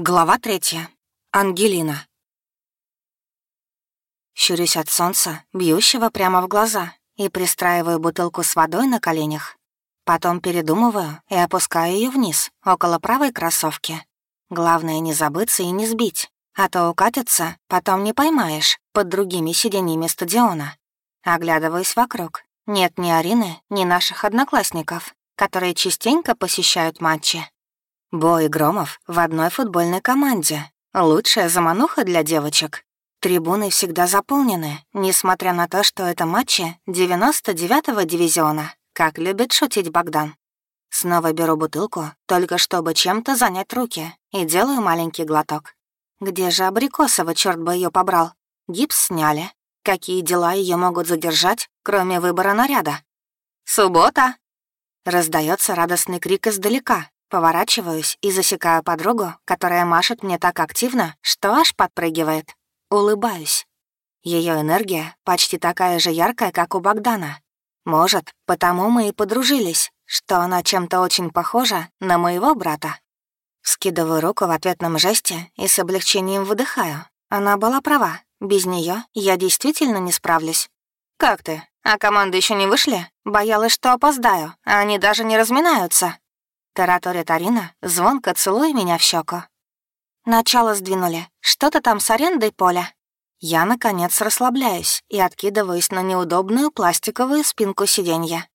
Глава третья. Ангелина. Щурюсь от солнца, бьющего прямо в глаза, и пристраиваю бутылку с водой на коленях. Потом передумываю и опускаю ее вниз, около правой кроссовки. Главное не забыться и не сбить, а то укатится, потом не поймаешь под другими сиденьями стадиона. Оглядываюсь вокруг. Нет ни Арины, ни наших одноклассников, которые частенько посещают матчи. Бой Громов в одной футбольной команде. Лучшая замануха для девочек. Трибуны всегда заполнены, несмотря на то, что это матчи 99-го дивизиона, как любит шутить Богдан. Снова беру бутылку, только чтобы чем-то занять руки, и делаю маленький глоток. Где же Абрикосова, черт бы ее побрал? Гипс сняли. Какие дела ее могут задержать, кроме выбора наряда? «Суббота!» Раздается радостный крик издалека, Поворачиваюсь и засекаю подругу, которая машет мне так активно, что аж подпрыгивает. Улыбаюсь. Ее энергия почти такая же яркая, как у Богдана. Может, потому мы и подружились, что она чем-то очень похожа на моего брата. Скидываю руку в ответном жесте и с облегчением выдыхаю. Она была права. Без нее я действительно не справлюсь. «Как ты? А команды еще не вышли? Боялась, что опоздаю, а они даже не разминаются». Тараторит Арина, звонко целуя меня в щеку. Начало сдвинули. Что-то там с арендой поля. Я, наконец, расслабляюсь и откидываюсь на неудобную пластиковую спинку сиденья.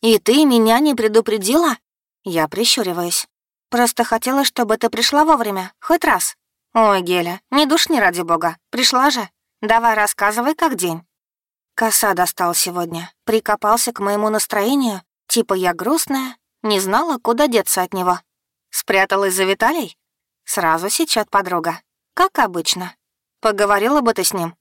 «И ты меня не предупредила?» Я прищуриваюсь. «Просто хотела, чтобы ты пришла вовремя, хоть раз». «Ой, Геля, не душни ради бога, пришла же. Давай рассказывай, как день». Коса достал сегодня, прикопался к моему настроению, типа я грустная, не знала, куда деться от него. Спряталась за Виталий? Сразу сечет подруга. Как обычно. Поговорила бы ты с ним.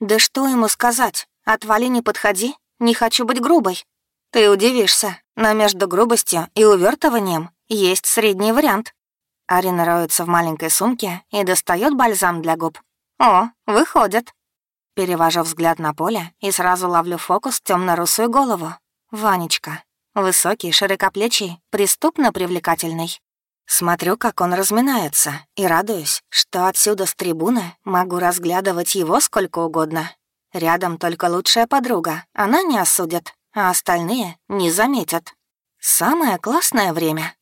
Да что ему сказать? Отвали, не подходи. Не хочу быть грубой. Ты удивишься, но между грубостью и увертыванием есть средний вариант. Арина роется в маленькой сумке и достает бальзам для губ. О, выходит. Перевожу взгляд на поле и сразу ловлю фокус темно русую голову. Ванечка. Высокий, широкоплечий, преступно привлекательный. Смотрю, как он разминается, и радуюсь, что отсюда с трибуны могу разглядывать его сколько угодно. Рядом только лучшая подруга, она не осудит, а остальные не заметят. Самое классное время.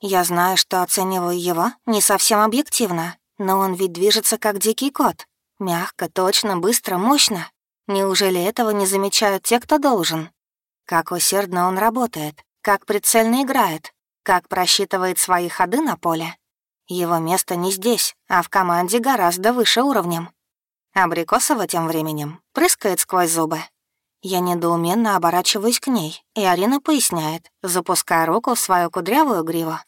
Я знаю, что оцениваю его не совсем объективно, но он ведь движется как дикий кот. Мягко, точно, быстро, мощно. Неужели этого не замечают те, кто должен? Как усердно он работает, как прицельно играет, как просчитывает свои ходы на поле. Его место не здесь, а в команде гораздо выше уровнем. Абрикосова тем временем прыскает сквозь зубы. Я недоуменно оборачиваюсь к ней, и Арина поясняет, запуская руку в свою кудрявую гриву.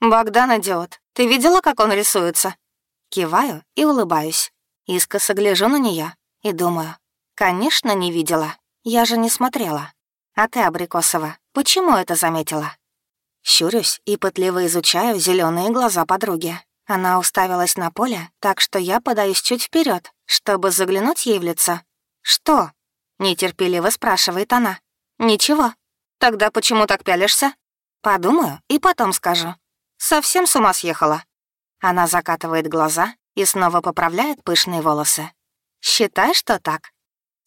«Богдан идиот, ты видела, как он рисуется?» Киваю и улыбаюсь. Искоса гляжу на нее и думаю, конечно, не видела. Я же не смотрела. А ты, Абрикосова, почему это заметила?» Щурюсь и пытливо изучаю зеленые глаза подруги. Она уставилась на поле, так что я подаюсь чуть вперед, чтобы заглянуть ей в лицо. «Что?» — нетерпеливо спрашивает она. «Ничего. Тогда почему так пялишься?» «Подумаю и потом скажу. Совсем с ума съехала». Она закатывает глаза и снова поправляет пышные волосы. «Считай, что так».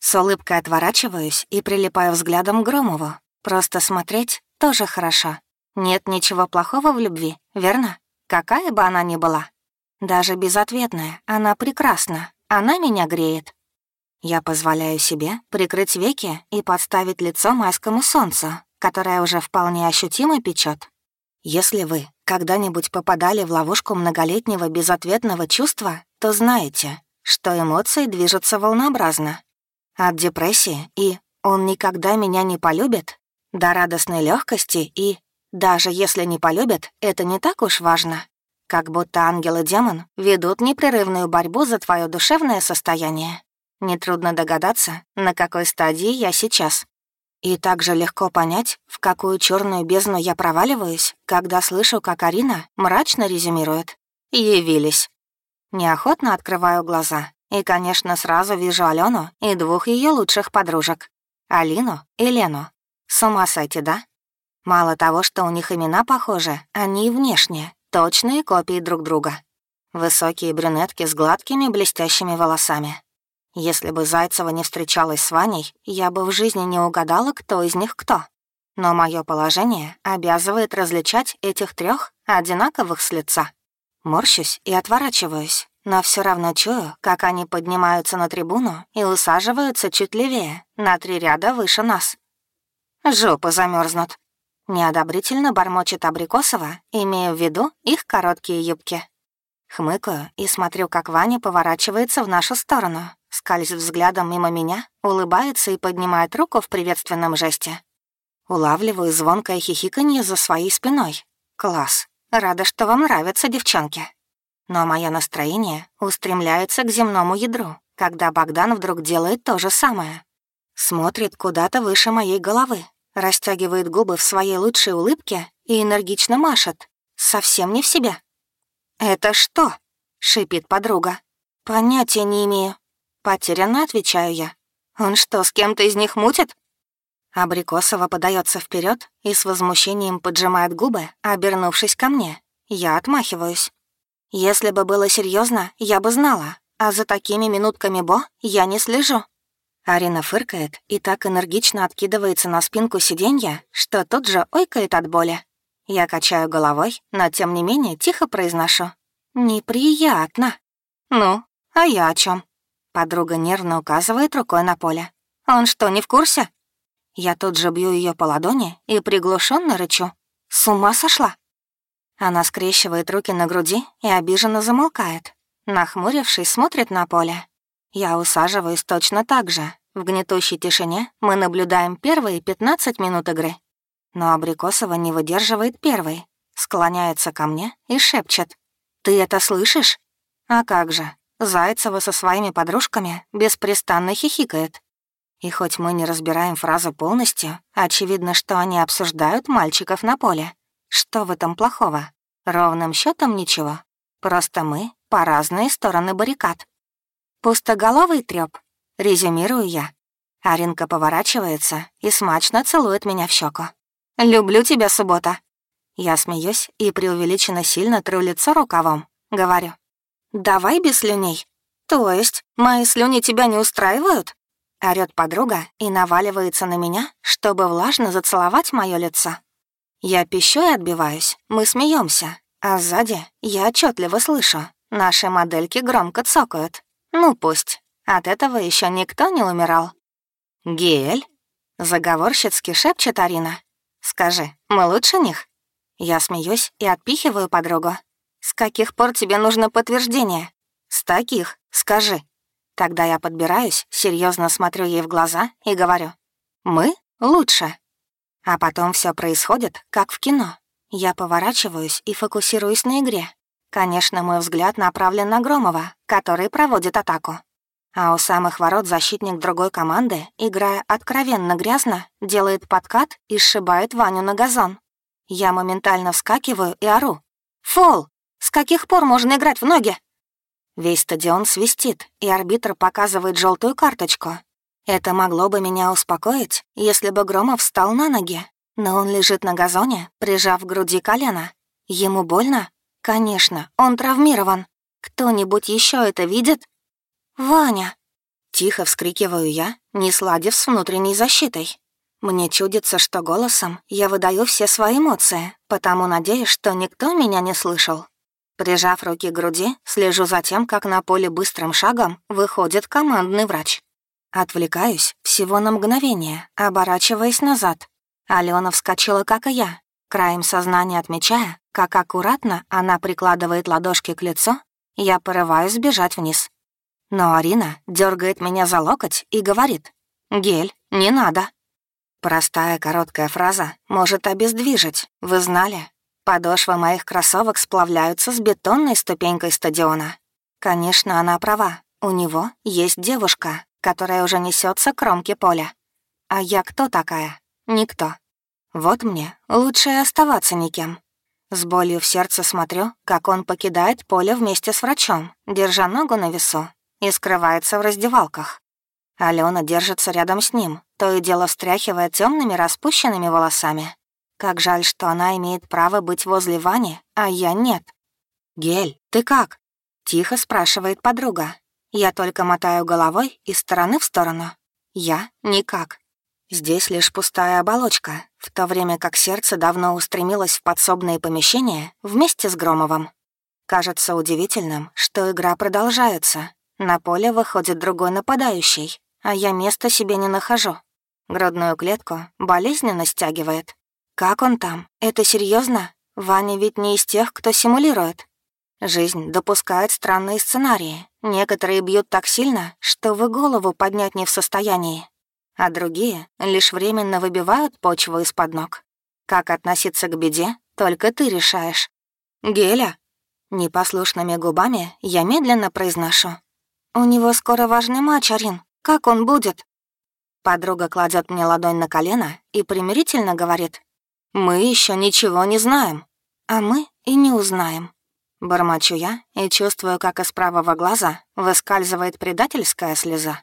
С улыбкой отворачиваюсь и прилипаю взглядом к Громову. Просто смотреть тоже хорошо. Нет ничего плохого в любви, верно? Какая бы она ни была. Даже безответная, она прекрасна, она меня греет. Я позволяю себе прикрыть веки и подставить лицо майскому солнцу, которое уже вполне ощутимо печет. Если вы когда-нибудь попадали в ловушку многолетнего безответного чувства, то знаете, что эмоции движутся волнообразно, от депрессии и «он никогда меня не полюбит» до радостной легкости и «даже если не полюбит, это не так уж важно». Как будто ангел и демон ведут непрерывную борьбу за твое душевное состояние. Нетрудно догадаться, на какой стадии я сейчас. И также легко понять, в какую черную бездну я проваливаюсь, когда слышу, как Арина мрачно резюмирует. «Явились». Неохотно открываю глаза и, конечно, сразу вижу Алену и двух ее лучших подружек. Алину и Лену. С ума сойти, да? Мало того, что у них имена похожи, они и внешне, точные копии друг друга. Высокие брюнетки с гладкими блестящими волосами. Если бы Зайцева не встречалась с Ваней, я бы в жизни не угадала, кто из них кто. Но мое положение обязывает различать этих трех одинаковых с лица. Морщусь и отворачиваюсь, но все равно чую, как они поднимаются на трибуну и усаживаются чуть левее, на три ряда выше нас. Жопы замерзнут. Неодобрительно бормочет Абрикосова, имея в виду их короткие юбки. Хмыкаю и смотрю, как Ваня поворачивается в нашу сторону, скользит взглядом мимо меня, улыбается и поднимает руку в приветственном жесте. Улавливаю звонкое хихиканье за своей спиной. Класс. Рада, что вам нравятся девчонки. Но мое настроение устремляется к земному ядру, когда Богдан вдруг делает то же самое. Смотрит куда-то выше моей головы, растягивает губы в своей лучшей улыбке и энергично машет. Совсем не в себя. «Это что?» — шипит подруга. «Понятия не имею». Потерянно отвечаю я. «Он что, с кем-то из них мутит?» Абрикосова подается вперед и с возмущением поджимает губы, обернувшись ко мне. Я отмахиваюсь. Если бы было серьезно, я бы знала, а за такими минутками Бо я не слежу. Арина фыркает и так энергично откидывается на спинку сиденья, что тут же ойкает от боли. Я качаю головой, но тем не менее тихо произношу. «Неприятно». «Ну, а я о чем? Подруга нервно указывает рукой на поле. «Он что, не в курсе?» Я тут же бью ее по ладони и приглушенно рычу. «С ума сошла?» Она скрещивает руки на груди и обиженно замолкает. Нахмурившись, смотрит на поле. Я усаживаюсь точно так же. В гнетущей тишине мы наблюдаем первые 15 минут игры. Но Абрикосова не выдерживает первой, склоняется ко мне и шепчет. «Ты это слышишь?» «А как же?» Зайцева со своими подружками беспрестанно хихикает. И хоть мы не разбираем фразу полностью, очевидно, что они обсуждают мальчиков на поле. Что в этом плохого? Ровным счетом ничего. Просто мы по разные стороны баррикад. Пустоголовый трёп, резюмирую я. Аринка поворачивается и смачно целует меня в щеку. «Люблю тебя, суббота». Я смеюсь и преувеличенно сильно тру лицо рукавом. Говорю. «Давай без слюней». «То есть, мои слюни тебя не устраивают?» Орёт подруга и наваливается на меня, чтобы влажно зацеловать мое лицо. Я пищу и отбиваюсь, мы смеемся, а сзади я отчетливо слышу. Наши модельки громко цокают. Ну пусть. От этого еще никто не умирал. «Гель?» — заговорщицки шепчет Арина. «Скажи, мы лучше них?» Я смеюсь и отпихиваю подругу. «С каких пор тебе нужно подтверждение?» «С таких. Скажи». Тогда я подбираюсь, серьезно смотрю ей в глаза и говорю. «Мы лучше». А потом все происходит, как в кино. Я поворачиваюсь и фокусируюсь на игре. Конечно, мой взгляд направлен на Громова, который проводит атаку. А у самых ворот защитник другой команды, играя откровенно грязно, делает подкат и сшибает Ваню на газон. Я моментально вскакиваю и ору. «Фол! С каких пор можно играть в ноги?» Весь стадион свистит, и арбитр показывает желтую карточку, это могло бы меня успокоить, если бы Громов встал на ноги. Но он лежит на газоне, прижав к груди колено. Ему больно? Конечно, он травмирован. Кто-нибудь еще это видит? «Ваня!» Тихо вскрикиваю я, не сладив с внутренней защитой. Мне чудится, что голосом я выдаю все свои эмоции, потому надеюсь, что никто меня не слышал. Прижав руки к груди, слежу за тем, как на поле быстрым шагом выходит командный врач. Отвлекаюсь всего на мгновение, оборачиваясь назад. Алена вскочила, как и я, краем сознания отмечая, как аккуратно она прикладывает ладошки к лицу, я порываюсь сбежать вниз. Но Арина дергает меня за локоть и говорит «Гель, не надо». Простая короткая фраза может обездвижить, вы знали? Подошвы моих кроссовок сплавляются с бетонной ступенькой стадиона. Конечно, она права, у него есть девушка, которая уже несется к кромке поля. А я кто такая? Никто. Вот мне лучше и оставаться никем. С болью в сердце смотрю, как он покидает поле вместе с врачом, держа ногу на весу, и скрывается в раздевалках. Алена держится рядом с ним, то и дело встряхивая темными распущенными волосами. Как жаль, что она имеет право быть возле Вани, а я нет. «Гель, ты как?» Тихо спрашивает подруга. Я только мотаю головой из стороны в сторону. Я — никак. Здесь лишь пустая оболочка, в то время как сердце давно устремилось в подсобные помещения вместе с Громовым. Кажется удивительным, что игра продолжается. На поле выходит другой нападающий, а я места себе не нахожу. Грудную клетку болезненно стягивает. Как он там? Это серьезно? Ваня ведь не из тех, кто симулирует. Жизнь допускает странные сценарии. Некоторые бьют так сильно, что вы голову поднять не в состоянии. А другие лишь временно выбивают почву из-под ног. Как относиться к беде, только ты решаешь. «Геля!» Непослушными губами я медленно произношу. «У него скоро важный матч, Арин. Как он будет?» Подруга кладет мне ладонь на колено и примирительно говорит. «Мы еще ничего не знаем, а мы и не узнаем». Бормочу я и чувствую, как из правого глаза выскальзывает предательская слеза.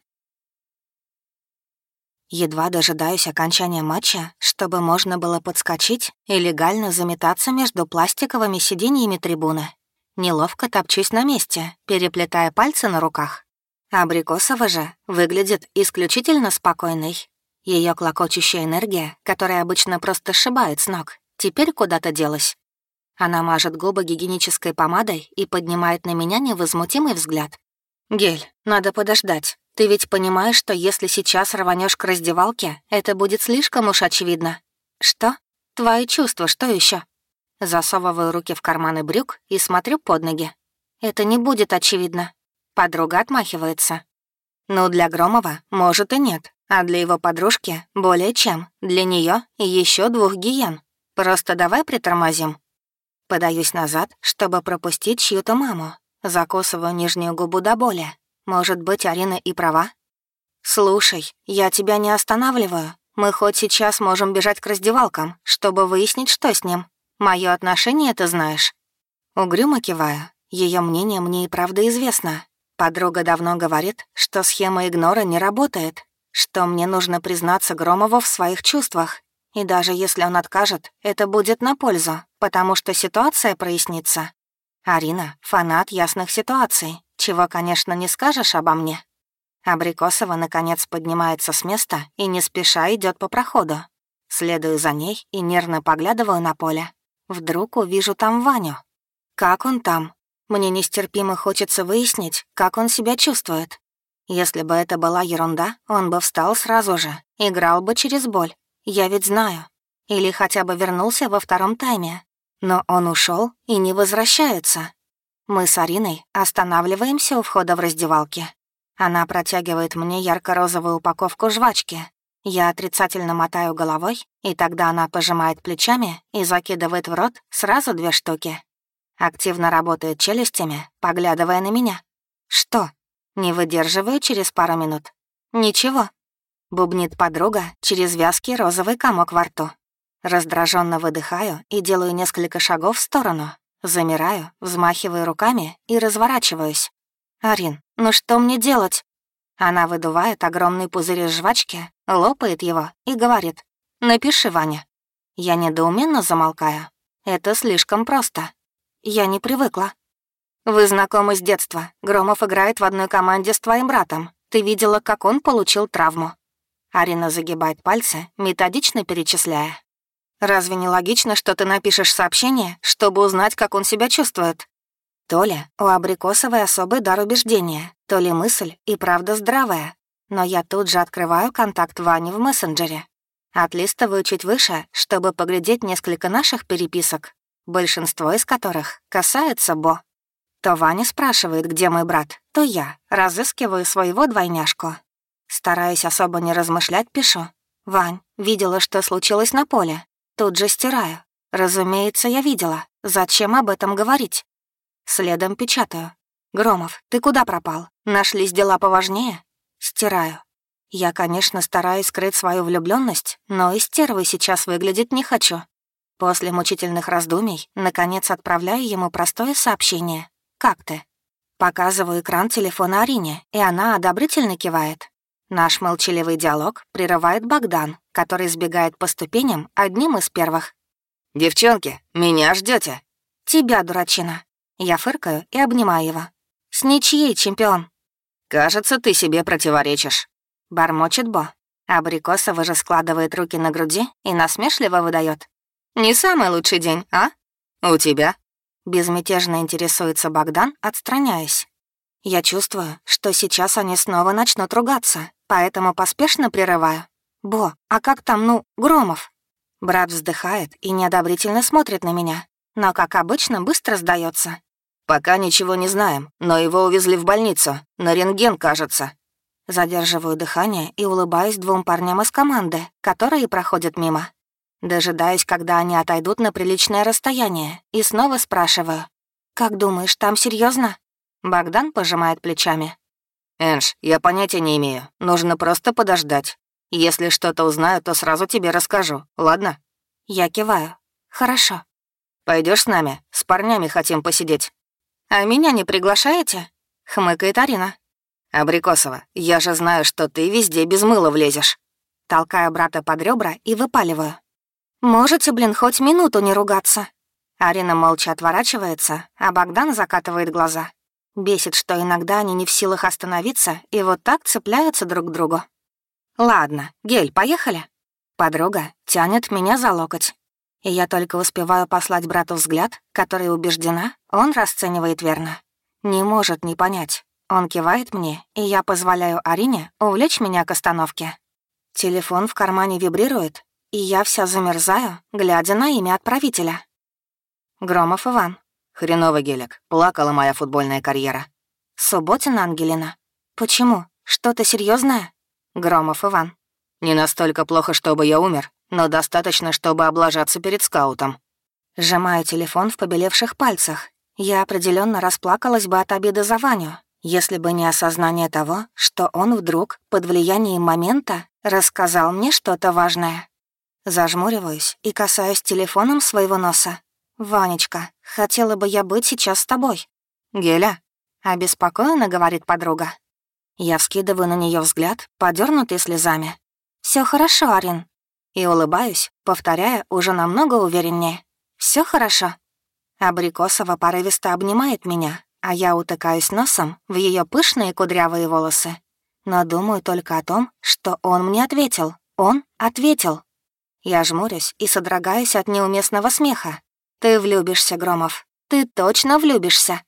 Едва дожидаюсь окончания матча, чтобы можно было подскочить и легально заметаться между пластиковыми сиденьями трибуны. Неловко топчусь на месте, переплетая пальцы на руках. Абрикосова же выглядит исключительно спокойной. Ее клокочущая энергия, которая обычно просто сшибает с ног, теперь куда-то делась. Она мажет губы гигиенической помадой и поднимает на меня невозмутимый взгляд. «Гель, надо подождать. Ты ведь понимаешь, что если сейчас рванешь к раздевалке, это будет слишком уж очевидно». «Что? Твои чувства, что еще? Засовываю руки в карманы брюк и смотрю под ноги. «Это не будет очевидно». Подруга отмахивается. «Ну, для Громова, может, и нет, а для его подружки более чем. Для нее еще двух гиен. Просто давай притормозим». Подаюсь назад, чтобы пропустить чью-то маму. Закусываю нижнюю губу до боли. Может быть, Арина и права? «Слушай, я тебя не останавливаю. Мы хоть сейчас можем бежать к раздевалкам, чтобы выяснить, что с ним. Мое отношение ты знаешь». Угрюмо киваю. Ее мнение мне и правда известно. Подруга давно говорит, что схема игнора не работает, что мне нужно признаться Громову в своих чувствах. И даже если он откажет, это будет на пользу, потому что ситуация прояснится. Арина — фанат ясных ситуаций, чего, конечно, не скажешь обо мне. Абрикосова, наконец, поднимается с места и не спеша идет по проходу. Следую за ней и нервно поглядываю на поле. Вдруг увижу там Ваню. Как он там? Мне нестерпимо хочется выяснить, как он себя чувствует. Если бы это была ерунда, он бы встал сразу же, играл бы через боль. Я ведь знаю. Или хотя бы вернулся во втором тайме. Но он ушел и не возвращается. Мы с Ариной останавливаемся у входа в раздевалке. Она протягивает мне ярко-розовую упаковку жвачки, я отрицательно мотаю головой, и тогда она пожимает плечами и закидывает в рот сразу две штуки. Активно работает челюстями, поглядывая на меня. «Что?» Не выдерживаю через пару минут. «Ничего», — бубнит подруга через вязкий розовый комок во рту. Раздраженно выдыхаю и делаю несколько шагов в сторону. Замираю, взмахиваю руками и разворачиваюсь. «Арин, ну что мне делать?» Она выдувает огромный пузырь из жвачки, лопает его и говорит «Напиши, Ваня». Я недоуменно замолкаю. Это слишком просто. Я не привыкла. Вы знакомы с детства. Громов играет в одной команде с твоим братом. Ты видела, как он получил травму. Арина загибает пальцы, методично перечисляя. «Разве не логично, что ты напишешь сообщение, чтобы узнать, как он себя чувствует?» То ли у Абрикосовой особый дар убеждения, то ли мысль и правда здравая. Но я тут же открываю контакт Вани в мессенджере. Отлистываю чуть выше, чтобы поглядеть несколько наших переписок, большинство из которых касается Бо. То Ваня спрашивает, где мой брат, то я разыскиваю своего двойняшку. Стараюсь особо не размышлять, пишу. «Вань, видела, что случилось на поле. Тут же стираю. Разумеется, я видела. Зачем об этом говорить? Следом печатаю. «Громов, ты куда пропал? Нашлись дела поважнее?» Стираю. Я, конечно, стараюсь скрыть свою влюбленность, но и стервой сейчас выглядеть не хочу. После мучительных раздумий, наконец, отправляю ему простое сообщение. «Как ты?» Показываю экран телефона Арине, и она одобрительно кивает. Наш молчаливый диалог прерывает Богдан, который сбегает по ступеням одним из первых. «Девчонки, меня ждете? «Тебя, дурачина!» Я фыркаю и обнимаю его. С ничьей, чемпион. «Кажется, ты себе противоречишь», — бормочет Бо. Абрикосова же складывает руки на груди и насмешливо выдает. «Не самый лучший день, а? У тебя?» Безмятежно интересуется Богдан, отстраняясь. Я чувствую, что сейчас они снова начнут ругаться, поэтому поспешно прерываю. «Бо, а как там, ну, Громов?» Брат вздыхает и неодобрительно смотрит на меня, но, как обычно, быстро сдается. «Пока ничего не знаем, но его увезли в больницу, на рентген, кажется». Задерживаю дыхание и улыбаюсь двум парням из команды, которые проходят мимо. Дожидаюсь, когда они отойдут на приличное расстояние, и снова спрашиваю. «Как думаешь, там серьезно? Богдан пожимает плечами. «Энж, я понятия не имею. Нужно просто подождать. Если что-то узнаю, то сразу тебе расскажу, ладно?» Я киваю. «Хорошо». Пойдешь с нами? С парнями хотим посидеть». «А меня не приглашаете?» — хмыкает Арина. «Абрикосова, я же знаю, что ты везде без мыла влезешь». Толкаю брата под ребра и выпаливаю. «Можете, блин, хоть минуту не ругаться?» Арина молча отворачивается, а Богдан закатывает глаза. Бесит, что иногда они не в силах остановиться и вот так цепляются друг к другу. «Ладно, Гель, поехали?» Подруга тянет меня за локоть. И я только успеваю послать брату взгляд, который убеждена, он расценивает верно. Не может не понять. Он кивает мне, и я позволяю Арине увлечь меня к остановке. Телефон в кармане вибрирует, и я вся замерзаю, глядя на имя отправителя. Громов Иван. Хреново, Гелик. Плакала моя футбольная карьера. Субботина Ангелина. Почему? Что-то серьезное? Громов Иван. Не настолько плохо, чтобы я умер, но достаточно, чтобы облажаться перед скаутом. Сжимаю телефон в побелевших пальцах. Я определенно расплакалась бы от обиды за Ваню, если бы не осознание того, что он вдруг, под влиянием момента, рассказал мне что-то важное. Зажмуриваюсь и касаюсь телефоном своего носа. «Ванечка, хотела бы я быть сейчас с тобой». «Геля?» — обеспокоенно говорит подруга. Я вскидываю на нее взгляд, подернутый слезами. Все хорошо, Арин». И улыбаюсь, повторяя уже намного увереннее. Все хорошо». Абрикосова порывисто обнимает меня, а я утыкаюсь носом в ее пышные кудрявые волосы. Но думаю только о том, что он мне ответил. Он ответил. Я жмурюсь и содрогаюсь от неуместного смеха. «Ты влюбишься, Громов. Ты точно влюбишься».